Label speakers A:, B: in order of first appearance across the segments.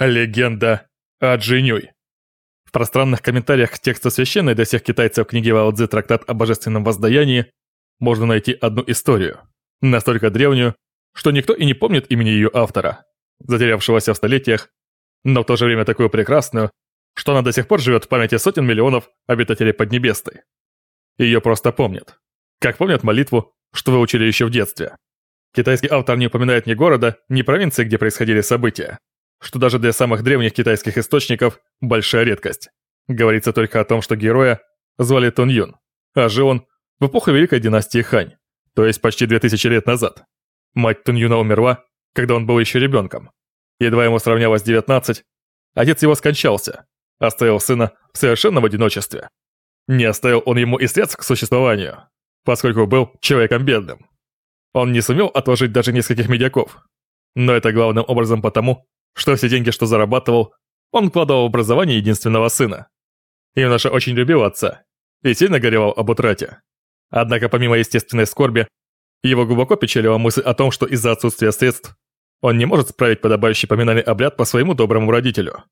A: Легенда о Джинюй. В пространных комментариях к тексту священной для всех китайцев книги Вао Цзы «Трактат о божественном воздаянии» можно найти одну историю, настолько древнюю, что никто и не помнит имени ее автора, затерявшегося в столетиях, но в то же время такую прекрасную, что она до сих пор живет в памяти сотен миллионов обитателей Поднебесной. Ее просто помнят. Как помнят молитву, что вы учили еще в детстве. Китайский автор не упоминает ни города, ни провинции, где происходили события, что даже для самых древних китайских источников большая редкость. Говорится только о том, что героя звали Тун Юн, а жил он в эпоху Великой династии Хань, то есть почти 2000 лет назад. Мать Тун Юна умерла, когда он был еще ребенком. Едва ему сравнялось 19, отец его скончался, оставил сына в совершенном одиночестве. Не оставил он ему и средств к существованию, поскольку был человеком бедным. Он не сумел отложить даже нескольких медяков. Но это главным образом потому, что все деньги, что зарабатывал, он вкладывал в образование единственного сына. Юноша очень любил отца и сильно горевал об утрате. Однако помимо естественной скорби, его глубоко печалила мысль о том, что из-за отсутствия средств он не может справить подобающий поминальный обряд по своему доброму родителю,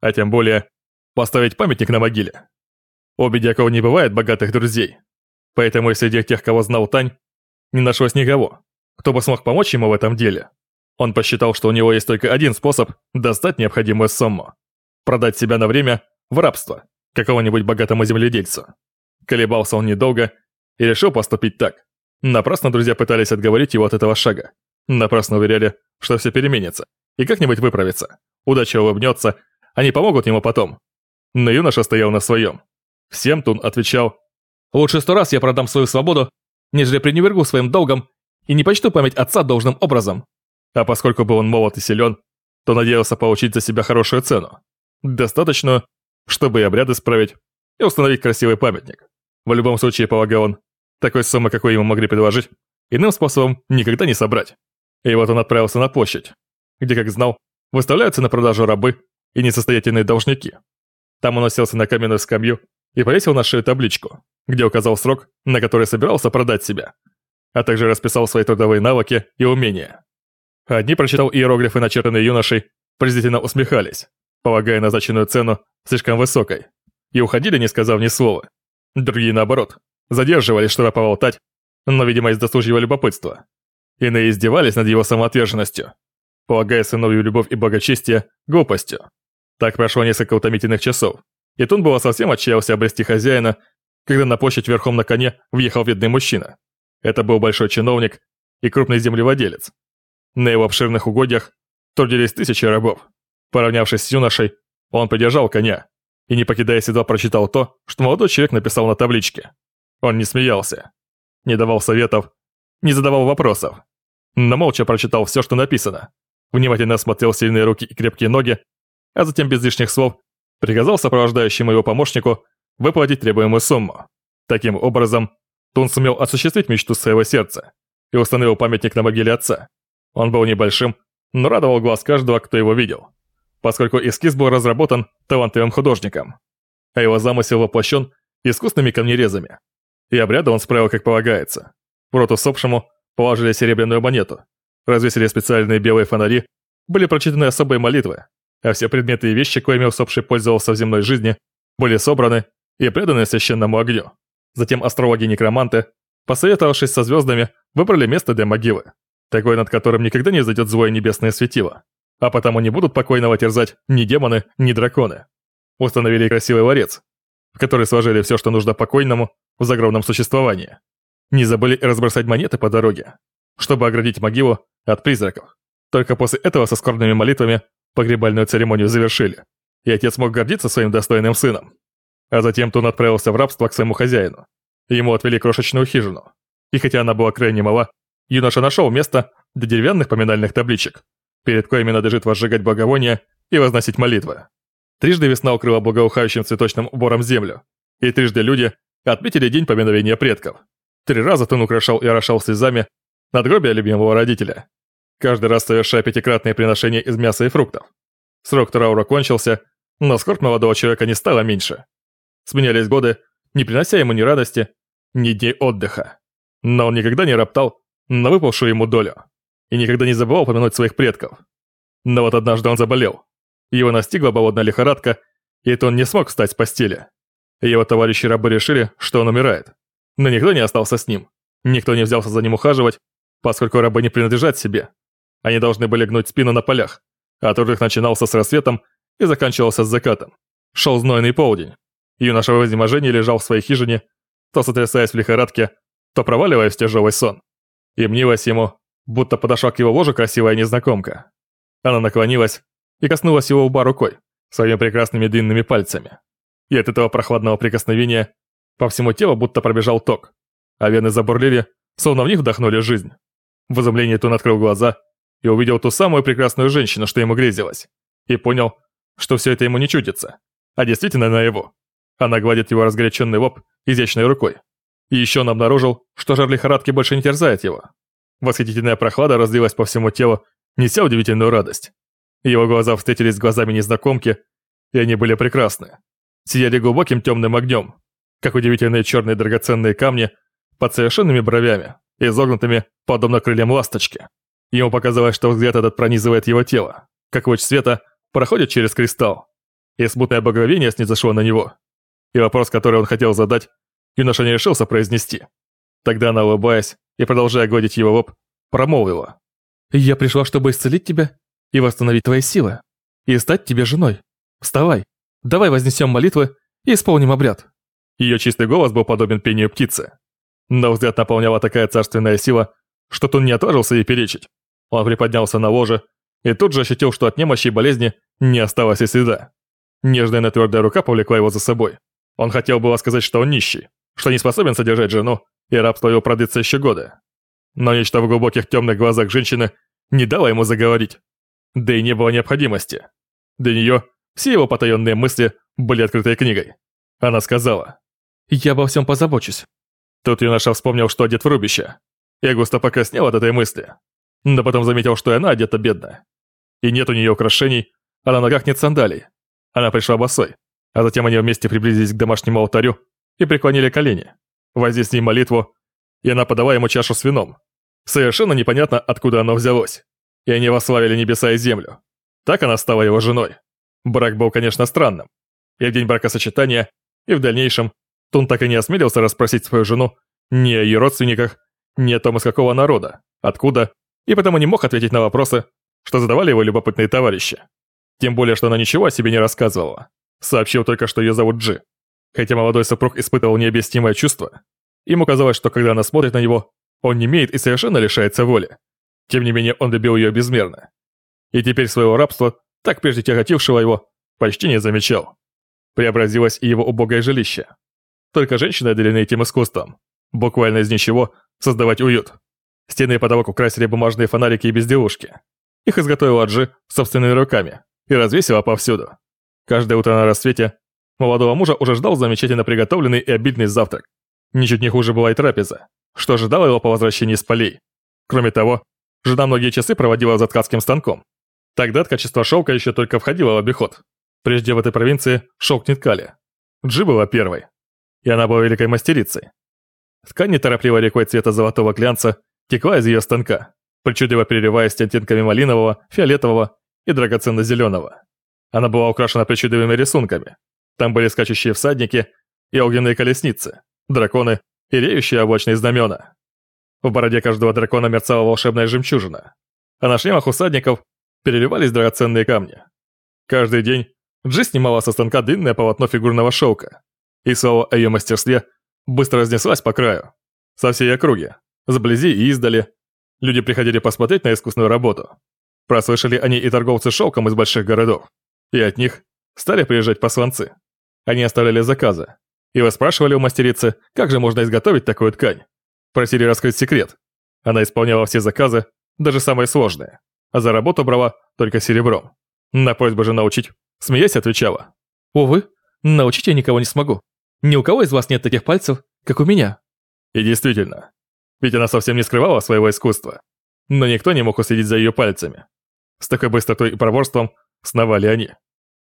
A: а тем более поставить памятник на могиле. У Бедякова не бывает богатых друзей, поэтому среди тех, кого знал Тань, не нашлось никого, кто бы смог помочь ему в этом деле. Он посчитал, что у него есть только один способ достать необходимую сумму. Продать себя на время в рабство какого-нибудь богатому земледельцу. Колебался он недолго и решил поступить так. Напрасно друзья пытались отговорить его от этого шага. Напрасно уверяли, что все переменится и как-нибудь выправится. Удача улыбнется, они помогут ему потом. Но юноша стоял на своем. Всем Тун отвечал, «Лучше сто раз я продам свою свободу, нежели пренебрегу своим долгом и не почту память отца должным образом. А поскольку был он молод и силен, то надеялся получить за себя хорошую цену. Достаточно, чтобы и обряд исправить, и установить красивый памятник. В любом случае, полагал он, такой суммы, какой ему могли предложить, иным способом никогда не собрать. И вот он отправился на площадь, где, как знал, выставляются на продажу рабы и несостоятельные должники. Там он уселся на каменную скамью и повесил на шею табличку, где указал срок, на который собирался продать себя, а также расписал свои трудовые навыки и умения. Одни прочитал иероглифы, начертанные юношей, презрительно усмехались, полагая назначенную цену слишком высокой, и уходили, не сказав ни слова. Другие, наоборот, задерживались, чтобы поболтать, но, видимо, из досужьего любопытства. Иные издевались над его самоотверженностью, полагая сыновью любовь и благочестие глупостью. Так прошло несколько утомительных часов, и Тун было совсем отчаялся обрести хозяина, когда на площадь верхом на коне въехал видный мужчина. Это был большой чиновник и крупный землевладелец. На его обширных угодьях трудились тысячи рабов. Поравнявшись с юношей, он подержал коня и, не покидая седла, прочитал то, что молодой человек написал на табличке. Он не смеялся, не давал советов, не задавал вопросов, но молча прочитал все, что написано. Внимательно осмотрел сильные руки и крепкие ноги, а затем без лишних слов приказал сопровождающему его помощнику выплатить требуемую сумму. Таким образом, Тун сумел осуществить мечту своего сердца и установил памятник на могиле отца. Он был небольшим, но радовал глаз каждого, кто его видел, поскольку эскиз был разработан талантливым художником, а его замысел воплощен искусными камнерезами. И обряды он справил как полагается. В рот усопшему положили серебряную монету, развесили специальные белые фонари, были прочитаны особые молитвы, а все предметы и вещи, коими усопший пользовался в земной жизни, были собраны и преданы священному огню. Затем астрологи-некроманты, посоветовавшись со звездами, выбрали место для могилы, такое, над которым никогда не зайдет злое небесное светило, а потому не будут покойного терзать ни демоны, ни драконы. Установили красивый ларец, в который сложили все, что нужно покойному в загробном существовании. Не забыли разбросать монеты по дороге, чтобы оградить могилу от призраков. Только после этого со скорбными молитвами Погребальную церемонию завершили, и отец мог гордиться своим достойным сыном. А затем Тун отправился в рабство к своему хозяину. Ему отвели крошечную хижину. И хотя она была крайне мала, юноша нашел место для деревянных поминальных табличек, перед коими надлежит возжигать благовония и возносить молитвы. Трижды весна укрыла благоухающим цветочным убором землю, и трижды люди отметили день поминовения предков. Три раза Тун украшал и орошал слезами надгробие любимого родителя, каждый раз совершая пятикратные приношения из мяса и фруктов. Срок траура кончился, но скорбь молодого человека не стало меньше. Сменялись годы, не принося ему ни радости, ни дней отдыха. Но он никогда не роптал на выпавшую ему долю и никогда не забывал помянуть своих предков. Но вот однажды он заболел. Его настигла болотная лихорадка, и это он не смог встать с постели. Его товарищи-рабы решили, что он умирает. Но никто не остался с ним. Никто не взялся за ним ухаживать, поскольку рабы не принадлежат себе. Они должны были гнуть спину на полях, а труд их начинался с рассветом и заканчивался с закатом. Шел знойный полдень. Юноша в изнеможении лежал в своей хижине, то сотрясаясь в лихорадке, то проваливаясь в тяжелый сон. И мнилось ему, будто подошла к его ложу красивая незнакомка. Она наклонилась и коснулась его лба рукой, своими прекрасными длинными пальцами. И от этого прохладного прикосновения по всему телу будто пробежал ток, а вены забурлили, словно в них вдохнули жизнь. В изумлении Тун открыл глаза и увидел ту самую прекрасную женщину, что ему грезилось, и понял, что все это ему не чудится, а действительно на его. Она гладит его разгоряченный лоб изящной рукой. И еще он обнаружил, что жар лихорадки больше не терзает его. Восхитительная прохлада разлилась по всему телу, неся удивительную радость. Его глаза встретились с глазами незнакомки, и они были прекрасны. Сияли глубоким темным огнем, как удивительные черные драгоценные камни под совершенными бровями, изогнутыми, подобно крыльям ласточки. Ему показалось, что взгляд этот пронизывает его тело, как луч света проходит через кристалл, и смутное багровение снизошло на него. И вопрос, который он хотел задать, юноша не решился произнести. Тогда она, улыбаясь и продолжая гладить его лоб, промолвила. «Я пришла, чтобы исцелить тебя и восстановить твои силы, и стать тебе женой. Вставай, давай вознесем молитвы и исполним обряд». Ее чистый голос был подобен пению птицы. Но взгляд наполняла такая царственная сила, что он не отважился ей перечить. Он приподнялся на ложе и тут же ощутил, что от немощи и болезни не осталось и следа. Нежная, но твердая рука повлекла его за собой. Он хотел было сказать, что он нищий, что не способен содержать жену, и рабство его продлится еще годы. Но нечто в глубоких темных глазах женщины не дало ему заговорить. Да и не было необходимости. Для нее все его потаенные мысли были открытой книгой. Она сказала, «Я обо всем позабочусь». Тут юноша вспомнил, что одет в рубище, и густо покраснел от этой мысли. Но потом заметил, что и она одета бедно. И нет у нее украшений, а на ногах нет сандалий. Она пришла босой, а затем они вместе приблизились к домашнему алтарю и преклонили колени, возили с ней молитву, и она подала ему чашу с вином. Совершенно непонятно, откуда оно взялось. И они восславили небеса и землю. Так она стала его женой. Брак был, конечно, странным. И в день бракосочетания, и в дальнейшем Тун так и не осмелился расспросить свою жену ни о ее родственниках, ни о том, из какого народа, откуда, и потому не мог ответить на вопросы, что задавали его любопытные товарищи. Тем более, что она ничего о себе не рассказывала. Сообщил только, что ее зовут Джи. Хотя молодой супруг испытывал необъяснимое чувство, ему казалось, что когда она смотрит на него, он не имеет и совершенно лишается воли. Тем не менее, он любил ее безмерно. И теперь своего рабства, так прежде тяготившего его, почти не замечал. Преобразилось и его убогое жилище. Только женщины отделены этим искусством. Буквально из ничего создавать уют. Стены и потолок украсили бумажные фонарики и безделушки. Их изготовила Джи собственными руками и развесила повсюду. Каждое утро на рассвете молодого мужа уже ждал замечательно приготовленный и обильный завтрак. Ничуть не хуже была и трапеза, что ожидало его по возвращении с полей. Кроме того, жена многие часы проводила за ткацким станком. Тогда качество шелка еще только входило в обиход. Прежде в этой провинции шелк не ткали. Джи была первой. И она была великой мастерицей. Ткань неторопливо рекой цвета золотого глянца текла из ее станка, причудливо переливаясь оттенками малинового, фиолетового и драгоценно-зеленого. Она была украшена причудливыми рисунками. Там были скачущие всадники и огненные колесницы, драконы и реющие облачные знамена. В бороде каждого дракона мерцала волшебная жемчужина, а на шлемах усадников переливались драгоценные камни. Каждый день Джи снимала со станка длинное полотно фигурного шелка, и слава о ее мастерстве быстро разнеслась по краю, со всей округи, сблизи и издали. Люди приходили посмотреть на искусную работу. Прослышали они и торговцы шелком из больших городов, и от них стали приезжать посланцы. Они оставляли заказы, и выспрашивали у мастерицы, как же можно изготовить такую ткань. Просили раскрыть секрет. Она исполняла все заказы, даже самые сложные, а за работу брала только серебром. На просьбу же научить, смеясь, отвечала. «Увы, научить я никого не смогу. Ни у кого из вас нет таких пальцев, как у меня». И действительно, ведь она совсем не скрывала своего искусства. Но никто не мог уследить за ее пальцами. С такой быстротой и проворством сновали они.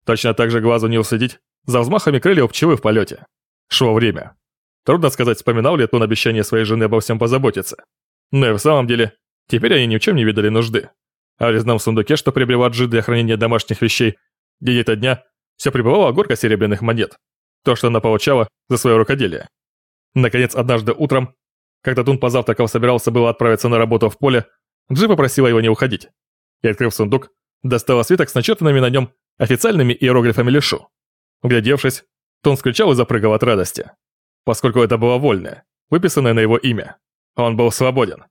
A: Точно так же глазу не уследить за взмахами крыльев пчелы в полете. Шло время. Трудно сказать, вспоминал ли он обещание своей жены обо всем позаботиться. Но и в самом деле, теперь они ни в чем не видали нужды. А в резном сундуке, что приобрела Джи для хранения домашних вещей, ото дня все прибывала горка серебряных монет, то, что она получала за свое рукоделие. Наконец, однажды утром, когда Тун позавтракал собирался было отправиться на работу в поле, Джи попросила его не уходить. И, открыв сундук, достала свиток с начертанными на нем официальными иероглифами Лешу. Углядевшись, Тун скричал и запрыгал от радости, поскольку это было вольное, выписанное на его имя. Он был свободен.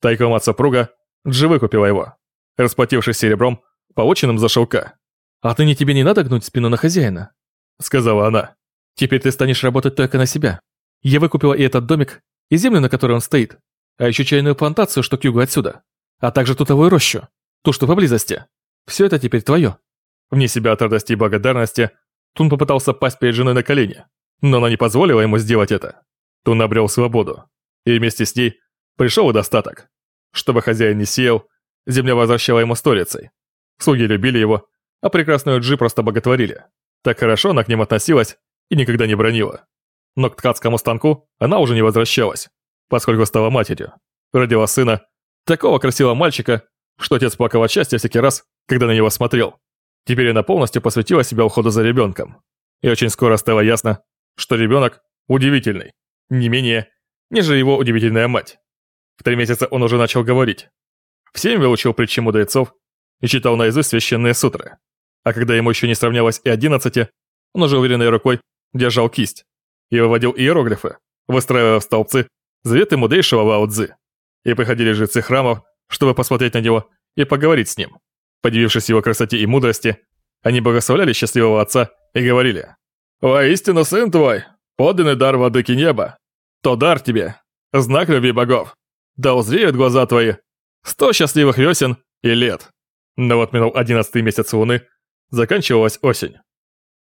A: Тайком от супруга Джи выкупила его, расплатившись серебром, полученным за шелка.
B: «Отныне тебе не надо гнуть спину на хозяина», — сказала она. «Теперь ты станешь работать только на себя. Я выкупила и этот домик, и землю, на которой он стоит, а еще чайную плантацию, что к югу отсюда, а также тутовую рощу, ту, что поблизости. Все это теперь твое».
A: Вне себя от радости и благодарности, Тун попытался пасть перед женой на колени, но она не позволила ему сделать это. Тун обрел свободу, и вместе с ней пришел и достаток. Чтобы хозяин не сеял, земля возвращала ему сторицей. Слуги любили его, а прекрасную Джи просто боготворили. Так хорошо она к ним относилась и никогда не бронила. Но к ткацкому станку она уже не возвращалась, поскольку стала матерью. Родила сына, такого красивого мальчика, что отец плакал от счастья всякий раз, когда на него смотрел. Теперь она полностью посвятила себя уходу за ребенком. И очень скоро стало ясно, что ребенок удивительный, не менее, нежели его удивительная мать. В три месяца он уже начал говорить. В семь выучил притчи мудрецов и читал наизусть священные сутры. А когда ему еще не сравнялось и одиннадцати, он уже уверенной рукой держал кисть и выводил иероглифы, выстраивая в столбцы заветы мудрейшего Лао Цзы. И приходили жрецы храмов, чтобы посмотреть на него и поговорить с ним. Подивившись его красоте и мудрости, они благословляли счастливого отца и говорили «Воистину, сын твой, подлинный дар владыки неба. То дар тебе, знак любви богов. Да узреют глаза твои. Сто счастливых весен и лет». Но вот минул одиннадцатый месяц луны, заканчивалась осень.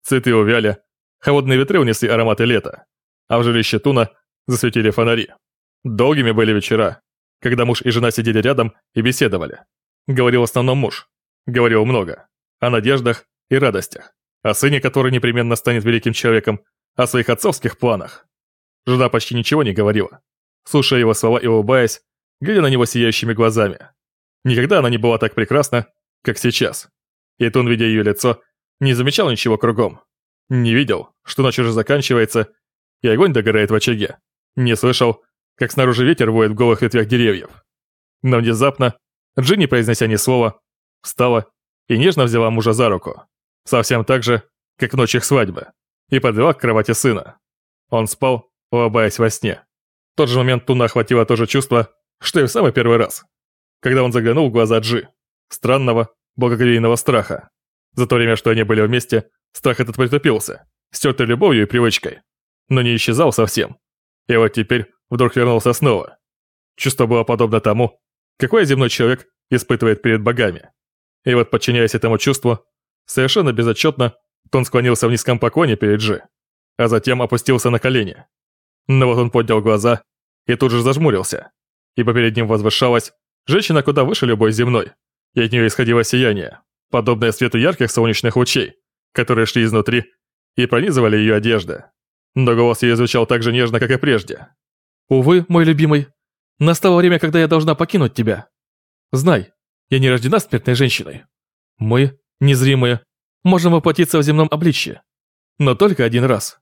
A: Цветы увяли, холодные ветры унесли ароматы лета, а в жилище Туна засветили фонари. Долгими были вечера, когда муж и жена сидели рядом и беседовали. Говорил в основном муж. Говорил много. О надеждах и радостях. О сыне, который непременно станет великим человеком. О своих отцовских планах. Жена почти ничего не говорила. Слушая его слова и улыбаясь, глядя на него сияющими глазами. Никогда она не была так прекрасна, как сейчас. И Тун, видя ее лицо, не замечал ничего кругом. Не видел, что ночь уже заканчивается, и огонь догорает в очаге. Не слышал, как снаружи ветер воет в голых ветвях деревьев. Но внезапно, Джинни, произнося ни слова, встала и нежно взяла мужа за руку. Совсем так же, как ночь их свадьбы, и подвела к кровати сына. Он спал, улыбаясь во сне. В тот же момент Туна охватило то же чувство, что и в самый первый раз, когда он заглянул в глаза Джи странного, благоговейного страха. За то время, что они были вместе, страх этот притупился, стертой любовью и привычкой, но не исчезал совсем. И вот теперь вдруг вернулся снова. Чувство было подобно тому, какой земной человек испытывает перед богами. И вот, подчиняясь этому чувству, совершенно безотчетно, он склонился в низком поклоне перед Джи, а затем опустился на колени. Но вот он поднял глаза и тут же зажмурился, ибо перед ним возвышалась женщина куда выше любой земной, и от нее исходило сияние, подобное свету ярких солнечных лучей, которые шли изнутри и пронизывали ее одежды. Но голос ее звучал так же нежно, как и прежде.
B: «Увы, мой любимый, настало время, когда я должна покинуть тебя. Знай, я не рождена смертной женщиной. Мы, незримые, можем воплотиться в земном обличье. Но только один раз.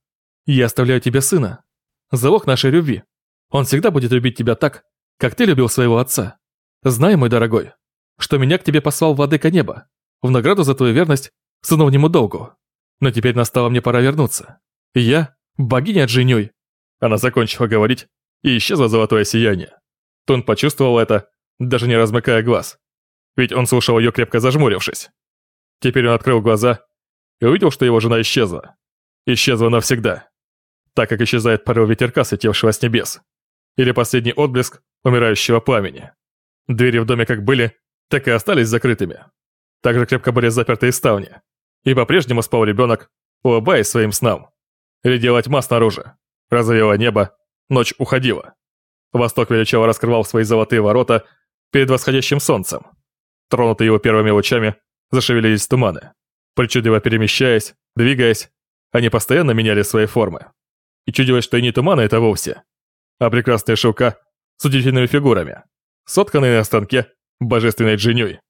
B: Я оставляю тебе сына. Залог нашей любви. Он всегда будет любить тебя так, как ты любил своего отца. Знай, мой дорогой, что меня к тебе послал владыка неба, в награду за твою верность сыновнему долгу. Но теперь настало мне пора вернуться. Я, богиня Джинюй».
A: Она закончила говорить, и исчезло золотое сияние. Тон почувствовал это, даже не размыкая глаз. Ведь он слушал ее, крепко зажмурившись. Теперь он открыл глаза и увидел, что его жена исчезла. Исчезла навсегда. Так как исчезает порыв ветерка, слетевшего с небес. Или последний отблеск умирающего пламени. Двери в доме как были, так и остались закрытыми. Также крепко были заперты и ставни. И по-прежнему спал ребенок, улыбаясь своим снам. Редела тьма снаружи. Разовело небо, ночь уходила. Восток величаво раскрывал свои золотые ворота перед восходящим солнцем. Тронутые его первыми лучами, зашевелились туманы. Причудливо перемещаясь, двигаясь, они постоянно меняли свои формы. И чудилось, что и не туманы это вовсе, а прекрасные шелка с удивительными фигурами, сотканные на станке божественной джинюй.